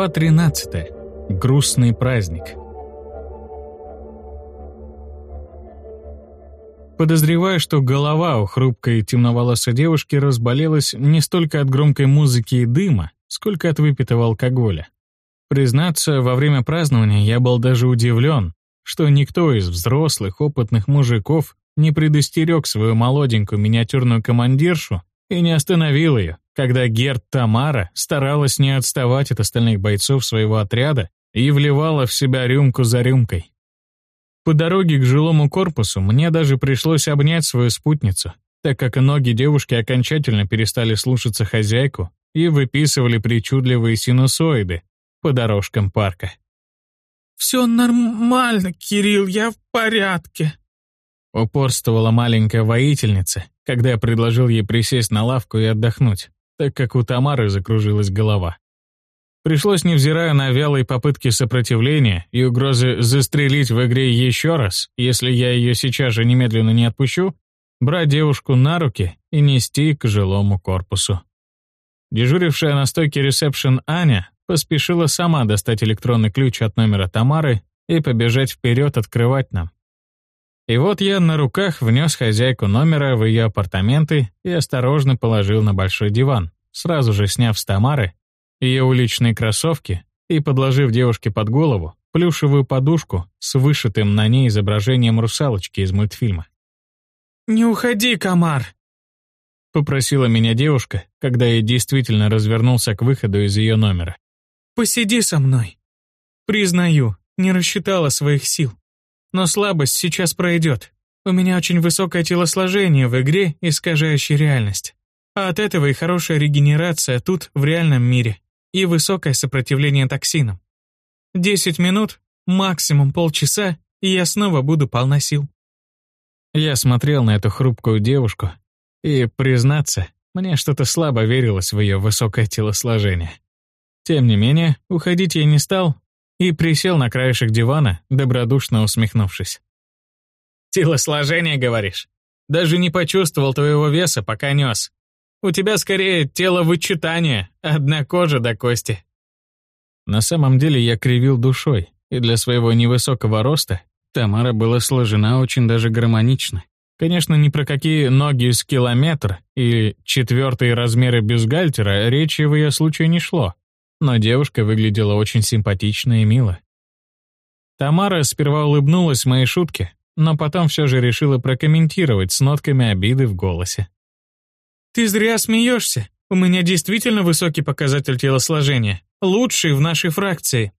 Глава 13. Грустный праздник. Подозреваю, что голова у хрупкой темноволосой девушки разболелась не столько от громкой музыки и дыма, сколько от выпитого алкоголя. Признаться, во время празднования я был даже удивлен, что никто из взрослых опытных мужиков не предостерег свою молоденькую миниатюрную командиршу и не остановил ее, когда Герт Тамара старалась не отставать от остальных бойцов своего отряда и вливала в себя рюмку за рюмкой. По дороге к жилому корпусу мне даже пришлось обнять свою спутницу, так как ноги девушки окончательно перестали слушаться хозяйку и выписывали причудливые синусоиды по дорожкам парка. «Все нормально, Кирилл, я в порядке», упорствовала маленькая воительница, когда я предложил ей присесть на лавку и отдохнуть так как у Тамары закружилась голова. Пришлось, невзирая на вялые попытки сопротивления и угрозы застрелить в игре еще раз, если я ее сейчас же немедленно не отпущу, брать девушку на руки и нести к жилому корпусу. Дежурившая на стойке ресепшн Аня поспешила сама достать электронный ключ от номера Тамары и побежать вперед открывать нам. И вот я на руках внес хозяйку номера в ее апартаменты и осторожно положил на большой диван, сразу же сняв с Тамары ее уличные кроссовки и подложив девушке под голову плюшевую подушку с вышитым на ней изображением русалочки из мультфильма. «Не уходи, комар!» — попросила меня девушка, когда я действительно развернулся к выходу из ее номера. «Посиди со мной. Признаю, не рассчитала своих сил. Но слабость сейчас пройдет. У меня очень высокое телосложение в игре, искажающей реальность. А от этого и хорошая регенерация тут, в реальном мире, и высокое сопротивление токсинам. Десять минут, максимум полчаса, и я снова буду полна сил. Я смотрел на эту хрупкую девушку, и, признаться, мне что-то слабо верилось в ее высокое телосложение. Тем не менее, уходить я не стал и присел на краешек дивана, добродушно усмехнувшись. «Телосложение, говоришь? Даже не почувствовал твоего веса, пока нес. У тебя скорее тело вычитания, одна кожа до кости». На самом деле я кривил душой, и для своего невысокого роста Тамара была сложена очень даже гармонично. Конечно, ни про какие ноги с километр и четвертые размеры бюстгальтера речи в ее случае не шло но девушка выглядела очень симпатично и мило. Тамара сперва улыбнулась моей шутке, но потом все же решила прокомментировать с нотками обиды в голосе. «Ты зря смеешься. У меня действительно высокий показатель телосложения, лучший в нашей фракции.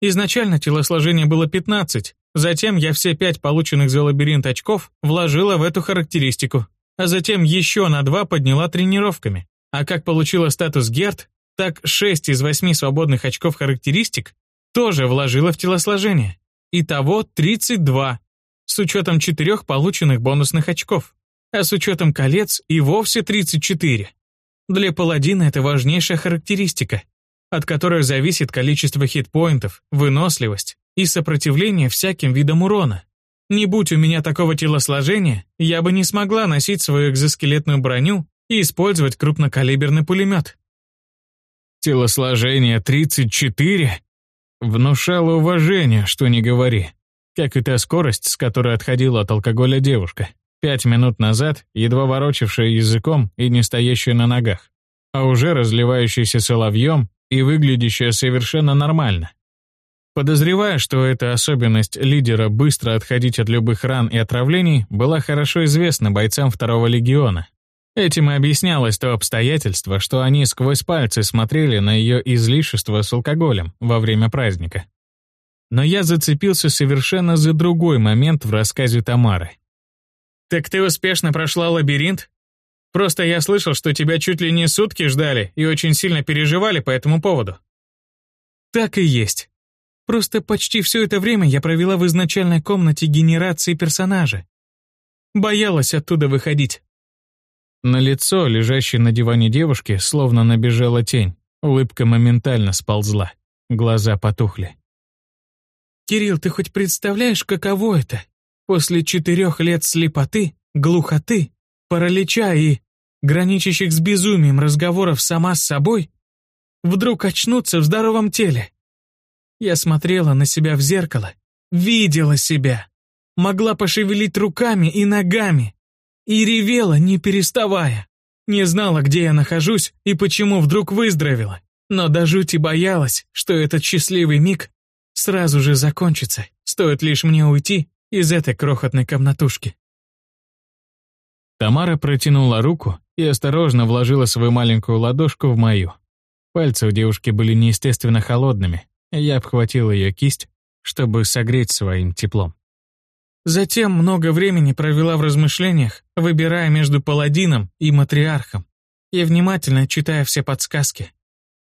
Изначально телосложение было 15, затем я все пять полученных за лабиринт очков вложила в эту характеристику, а затем еще на два подняла тренировками. А как получила статус Герд, так 6 из 8 свободных очков характеристик тоже вложила в телосложение. Итого 32, с учетом 4 полученных бонусных очков. А с учетом колец и вовсе 34. Для паладина это важнейшая характеристика, от которой зависит количество хитпоинтов, выносливость и сопротивление всяким видам урона. Не будь у меня такого телосложения, я бы не смогла носить свою экзоскелетную броню и использовать крупнокалиберный пулемет. Телосложение 34 внушало уважение, что не говори. Как и та скорость, с которой отходила от алкоголя девушка. Пять минут назад, едва ворочавшая языком и не стоящая на ногах, а уже разливающаяся соловьем и выглядящая совершенно нормально. Подозревая, что эта особенность лидера быстро отходить от любых ран и отравлений была хорошо известна бойцам второго легиона, Этим и объяснялось то обстоятельство, что они сквозь пальцы смотрели на ее излишество с алкоголем во время праздника. Но я зацепился совершенно за другой момент в рассказе Тамары. «Так ты успешно прошла лабиринт? Просто я слышал, что тебя чуть ли не сутки ждали и очень сильно переживали по этому поводу». «Так и есть. Просто почти все это время я провела в изначальной комнате генерации персонажа. Боялась оттуда выходить. На лицо, лежащей на диване девушки, словно набежала тень. Улыбка моментально сползла. Глаза потухли. «Кирилл, ты хоть представляешь, каково это? После четырех лет слепоты, глухоты, паралича и граничащих с безумием разговоров сама с собой, вдруг очнуться в здоровом теле. Я смотрела на себя в зеркало, видела себя, могла пошевелить руками и ногами и ревела, не переставая. Не знала, где я нахожусь и почему вдруг выздоровела, но до жути боялась, что этот счастливый миг сразу же закончится, стоит лишь мне уйти из этой крохотной комнатушки. Тамара протянула руку и осторожно вложила свою маленькую ладошку в мою. Пальцы у девушки были неестественно холодными, и я обхватил ее кисть, чтобы согреть своим теплом. Затем много времени провела в размышлениях, выбирая между паладином и матриархом и внимательно читая все подсказки.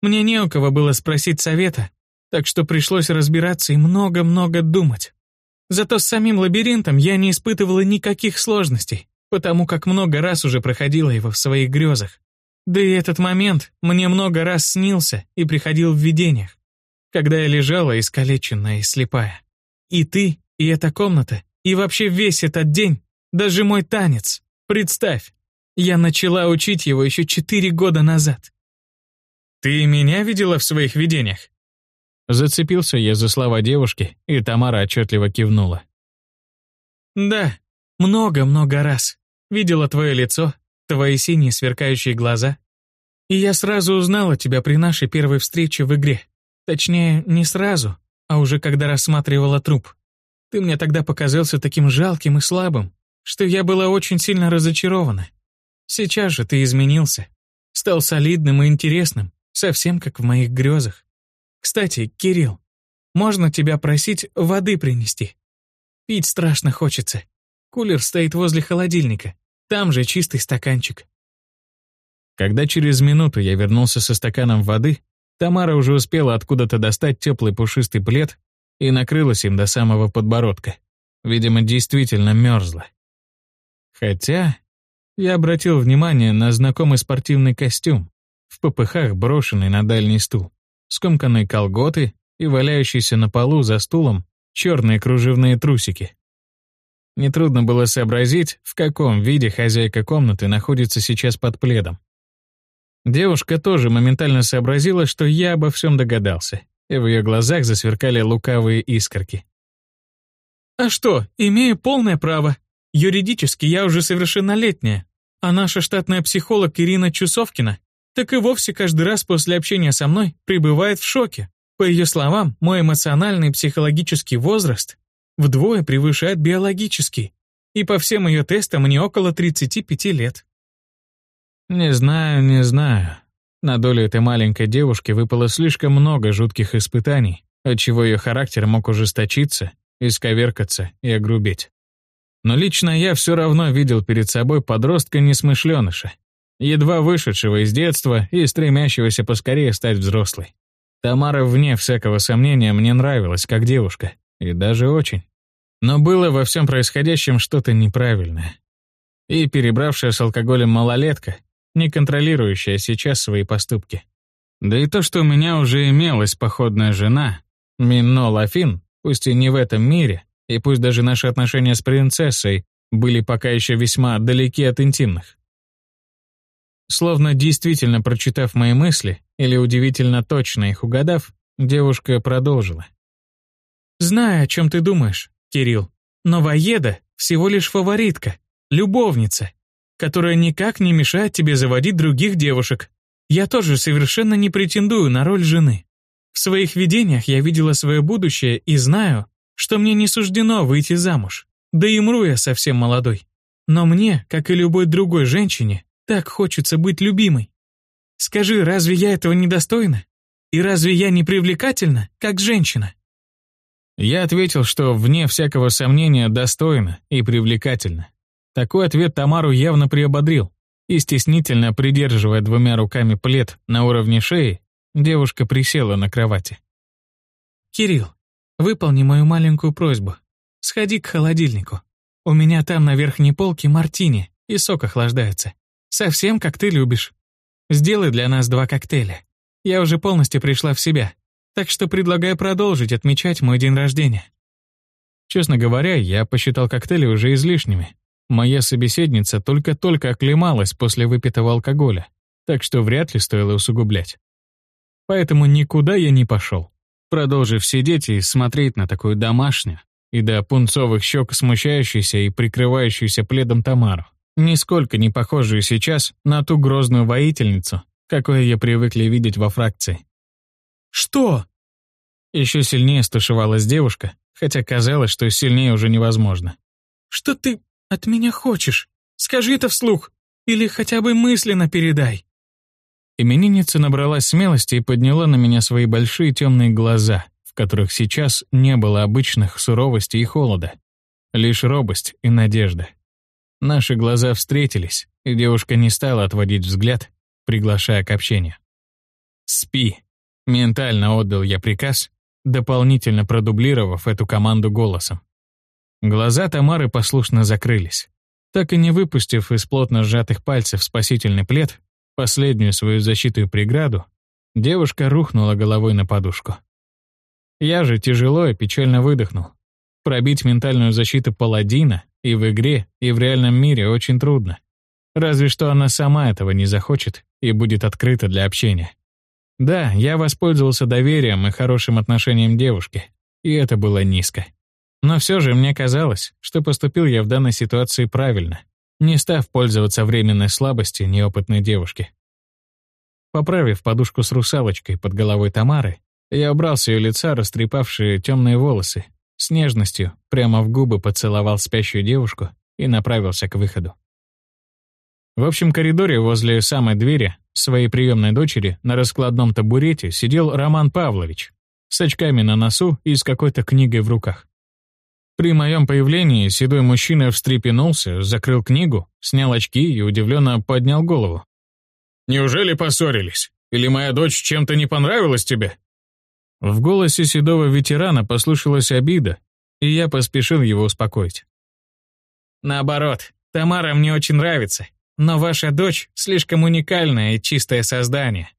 Мне не у кого было спросить совета, так что пришлось разбираться и много-много думать. Зато с самим лабиринтом я не испытывала никаких сложностей, потому как много раз уже проходила его в своих грезах. Да и этот момент мне много раз снился и приходил в видениях, когда я лежала искалеченная и слепая. И ты, и эта комната, и вообще весь этот день, даже мой танец. Представь, я начала учить его еще четыре года назад. Ты меня видела в своих видениях? Зацепился я за слова девушки, и Тамара отчетливо кивнула. Да, много-много раз. Видела твое лицо, твои синие сверкающие глаза. И я сразу узнала тебя при нашей первой встрече в игре. Точнее, не сразу, а уже когда рассматривала труп. Ты мне тогда показался таким жалким и слабым, что я была очень сильно разочарована. Сейчас же ты изменился. Стал солидным и интересным, совсем как в моих грезах. Кстати, Кирилл, можно тебя просить воды принести? Пить страшно хочется. Кулер стоит возле холодильника. Там же чистый стаканчик. Когда через минуту я вернулся со стаканом воды, Тамара уже успела откуда-то достать теплый пушистый плед и накрылась им до самого подбородка. Видимо, действительно мерзла. Хотя я обратил внимание на знакомый спортивный костюм, в попыхах брошенный на дальний стул, скомканные колготы и валяющиеся на полу за стулом черные кружевные трусики. Нетрудно было сообразить, в каком виде хозяйка комнаты находится сейчас под пледом. Девушка тоже моментально сообразила, что я обо всем догадался, и в ее глазах засверкали лукавые искорки. «А что, имею полное право. Юридически я уже совершеннолетняя, а наша штатная психолог Ирина Чусовкина так и вовсе каждый раз после общения со мной пребывает в шоке. По ее словам, мой эмоциональный психологический возраст вдвое превышает биологический, и по всем ее тестам мне около 35 лет. Не знаю, не знаю. На долю этой маленькой девушки выпало слишком много жутких испытаний, отчего ее характер мог ужесточиться, исковеркаться и огрубеть. Но лично я все равно видел перед собой подростка-несмышленыша, едва вышедшего из детства и стремящегося поскорее стать взрослой. Тамара, вне всякого сомнения, мне нравилась как девушка, и даже очень. Но было во всем происходящем что-то неправильное. И перебравшая с алкоголем малолетка, не контролирующая сейчас свои поступки. Да и то, что у меня уже имелась походная жена, Минно Лафин, пусть и не в этом мире, и пусть даже наши отношения с принцессой были пока еще весьма далеки от интимных. Словно действительно прочитав мои мысли, или удивительно точно их угадав, девушка продолжила. «Знаю, о чем ты думаешь, Кирилл, но Воеда всего лишь фаворитка, любовница, которая никак не мешает тебе заводить других девушек. Я тоже совершенно не претендую на роль жены. В своих видениях я видела свое будущее и знаю, что мне не суждено выйти замуж. Да и мру я совсем молодой. Но мне, как и любой другой женщине, так хочется быть любимой. Скажи, разве я этого недостойна? И разве я не привлекательна, как женщина? Я ответил, что вне всякого сомнения достойна и привлекательна. Такой ответ Тамару явно приободрил, и стеснительно придерживая двумя руками плед на уровне шеи, девушка присела на кровати. «Кирилл, выполни мою маленькую просьбу. Сходи к холодильнику. У меня там на верхней полке мартини и сок охлаждается. Совсем как ты любишь. Сделай для нас два коктейля. Я уже полностью пришла в себя, так что предлагаю продолжить отмечать мой день рождения». Честно говоря, я посчитал коктейли уже излишними, Моя собеседница только-только оклемалась после выпитого алкоголя, так что вряд ли стоило усугублять. поэтому никуда я не пошел, продолжив сидеть и смотреть на такую домашнюю и до пунцовых щек смущающуюся и прикрывающуюся пледом Тамару, нисколько не похожую сейчас на ту грозную воительницу, какой я привыкли видеть во фракции. «Что?» Еще сильнее стушевалась девушка, хотя казалось, что сильнее уже невозможно. «Что ты от меня хочешь? Скажи это вслух, или хотя бы мысленно передай». Именинница набралась смелости и подняла на меня свои большие темные глаза, в которых сейчас не было обычных суровости и холода, лишь робость и надежда. Наши глаза встретились, и девушка не стала отводить взгляд, приглашая к общению. «Спи», — ментально отдал я приказ, дополнительно продублировав эту команду голосом. Глаза Тамары послушно закрылись. Так и не выпустив из плотно сжатых пальцев спасительный плед, последнюю свою защиту и преграду, девушка рухнула головой на подушку. Я же тяжело и печально выдохнул. Пробить ментальную защиту паладина и в игре, и в реальном мире очень трудно. Разве что она сама этого не захочет и будет открыта для общения. Да, я воспользовался доверием и хорошим отношением девушки, и это было низко. Но все же мне казалось, что поступил я в данной ситуации правильно, не став пользоваться временной слабостью неопытной девушки. Поправив подушку с русалочкой под головой Тамары, я убрал с ее лица растрепавшие темные волосы, с нежностью прямо в губы поцеловал спящую девушку и направился к выходу. В общем коридоре возле самой двери своей приемной дочери на раскладном табурете сидел Роман Павлович с очками на носу и с какой-то книгой в руках. При моем появлении седой мужчина встрепенулся, закрыл книгу, снял очки и удивленно поднял голову. «Неужели поссорились? Или моя дочь чем-то не понравилась тебе?» В голосе седого ветерана послышалась обида, и я поспешил его успокоить. «Наоборот, Тамара мне очень нравится, но ваша дочь слишком уникальное и чистое создание,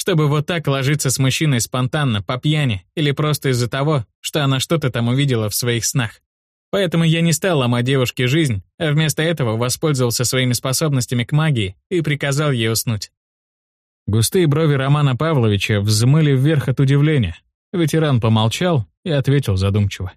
чтобы вот так ложиться с мужчиной спонтанно, по пьяни, или просто из-за того, что она что-то там увидела в своих снах. Поэтому я не стал ломать девушке жизнь, а вместо этого воспользовался своими способностями к магии и приказал ей уснуть. Густые брови Романа Павловича взмыли вверх от удивления. Ветеран помолчал и ответил задумчиво.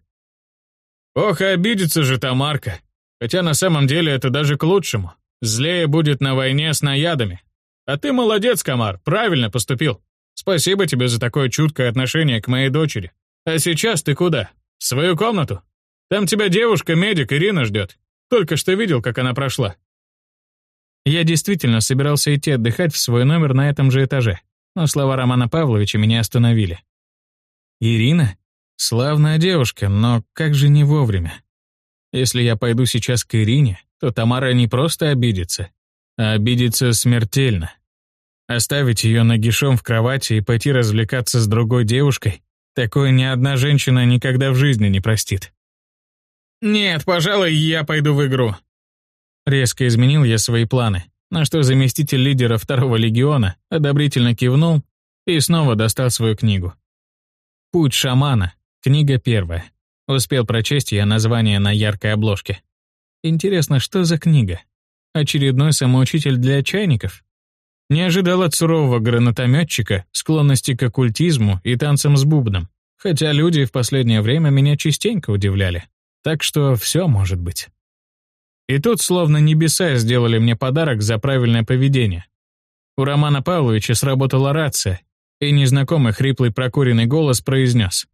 «Ох, обидится же Тамарка. Хотя на самом деле это даже к лучшему. Злее будет на войне с наядами. А ты молодец, Комар, правильно поступил. Спасибо тебе за такое чуткое отношение к моей дочери. А сейчас ты куда? В свою комнату? Там тебя девушка-медик Ирина ждет. Только что видел, как она прошла. Я действительно собирался идти отдыхать в свой номер на этом же этаже, но слова Романа Павловича меня остановили. Ирина? Славная девушка, но как же не вовремя. Если я пойду сейчас к Ирине, то Тамара не просто обидится, а обидится смертельно. Оставить ее нагишом в кровати и пойти развлекаться с другой девушкой, такое ни одна женщина никогда в жизни не простит. «Нет, пожалуй, я пойду в игру». Резко изменил я свои планы, на что заместитель лидера второго легиона одобрительно кивнул и снова достал свою книгу. «Путь шамана», книга первая. Успел прочесть я название на яркой обложке. Интересно, что за книга? Очередной самоучитель для чайников? Не ожидал от сурового гранатометчика склонности к оккультизму и танцам с бубном, хотя люди в последнее время меня частенько удивляли. Так что все может быть. И тут словно небеса сделали мне подарок за правильное поведение. У Романа Павловича сработала рация, и незнакомый хриплый прокуренный голос произнес.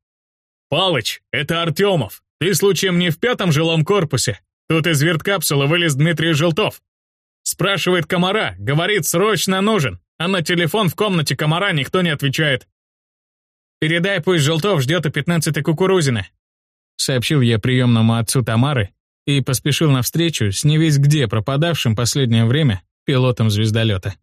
«Палыч, это Артемов. Ты случаем не в пятом жилом корпусе? Тут из верткапсулы вылез Дмитрий Желтов. Спрашивает комара, говорит, срочно нужен, а на телефон в комнате комара никто не отвечает. «Передай, пусть Желтов ждет у пятнадцатой кукурузины», сообщил я приемному отцу Тамары и поспешил навстречу с невесть где пропадавшим последнее время пилотом звездолета.